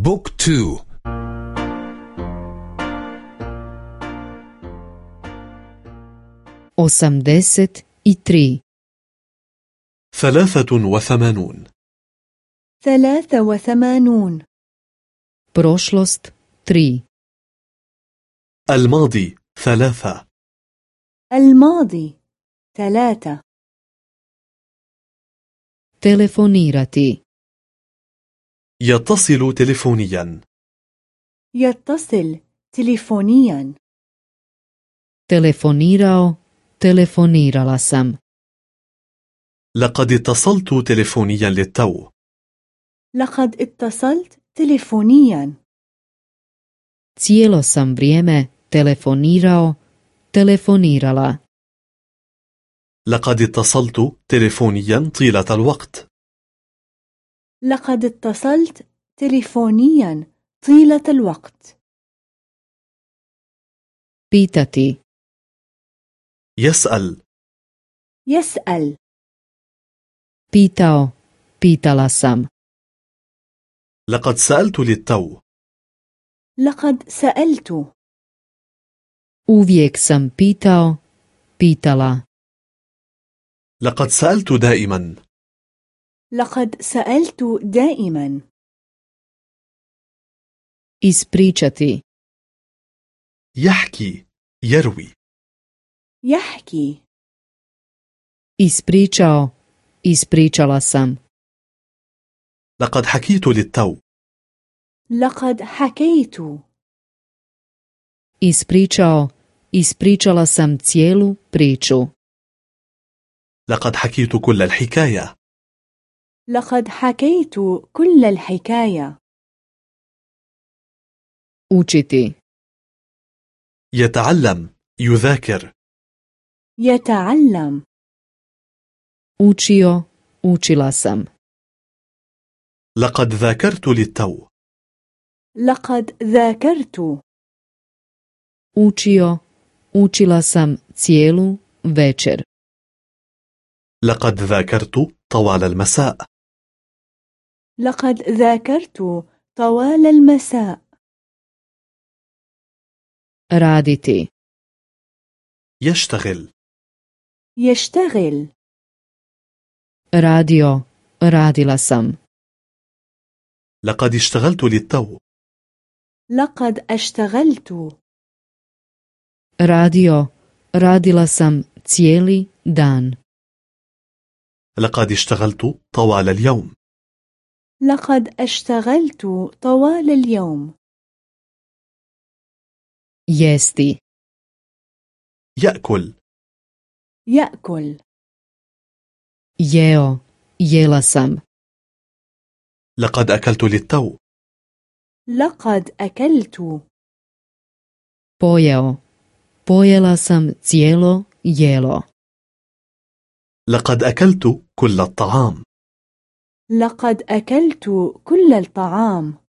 بوك تو. i tri ثلاثة وثمانون. ثلاثة وثمانون. prošlost tri الماضي ثلاثة. الماضي ثلاثة. telefonirati يتصل تلفونيا يتصل تليفونيا. telefonirao telefonirala sam لقد اتصلت تلفونيا للتو. لقد اتصلت تليفونيا. Cijelo sam vrijeme telefonirao telefonirala. لقد اتصلت تلفونيا طيلة الوقت. لقد اتصلت تليفونيا طيلة الوقت. pitati يسأل. يسأل. pitao pitala sam لقد سألت للتو. لقد سألت. Uvijek sam pitao pitala. لقد سألت دائما. لقد سألت دائما. إسبريتشتي يحكي يروي يحكي إسبريتشاو إسبريتشالاسام لقد حكيت للتو لقد حكيت ispričao ispričala sam cijelu priču لقد حكيت كل الحكاية لقد حكيت كل الحكاية. Učiti. يتعلم يذاكر. يتعلم. Učio učila sam. لقد ذاكرت للتو. لقد ذاكرت. Učio učila sam cijelu večer. لقد ذاكرت طوال المساء. لقد ذاكرت طوال المساء. raditi يشتغل. يشتغل. radio radila sam لقد اشتغلت للتو لقد اشتغلت. radio radila sam cijeli dan لقد اشتغلت طوال اليوم. لقد اشتغلت طوال اليوم. Jesti. يأكل يأكل. Jeo. Jela sam. لقد أكلت للتو. لقد أكلت. Pojeo. Pojela sam cijelo jelo. لقد أكلت كل الطعام. لقد أكلت كل الطعام.